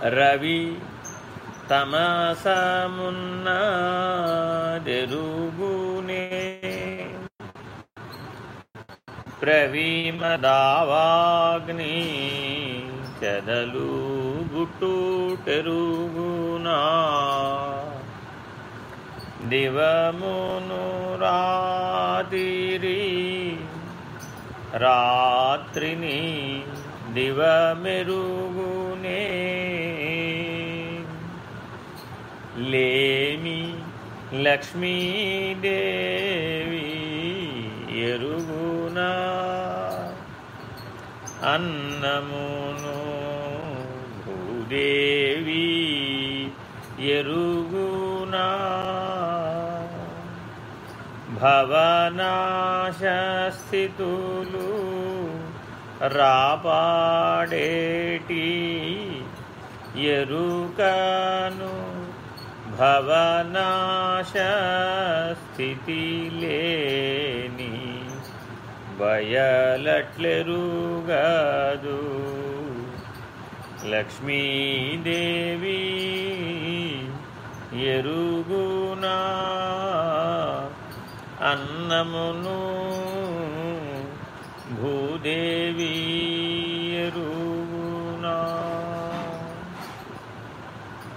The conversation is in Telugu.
రవి తమసమున్నదెరుగునే ప్రవీమదావాగ్ని చెదలు గుట్టు టెరుగునా దివమును రాతిరి రాత్రిని దివమెరుగు లేమి లక్ష్మీదేవి ఎరుగునా అన్నమును భూదేవి ఎరుగునా? భవనాశస్థితులు రాపాడేటి? ఎరుకను భవనాశస్థితి లేని బయలట్లెరుగదు. లక్ష్మీదేవి ఎరుగునా అన్నమును భూదేవి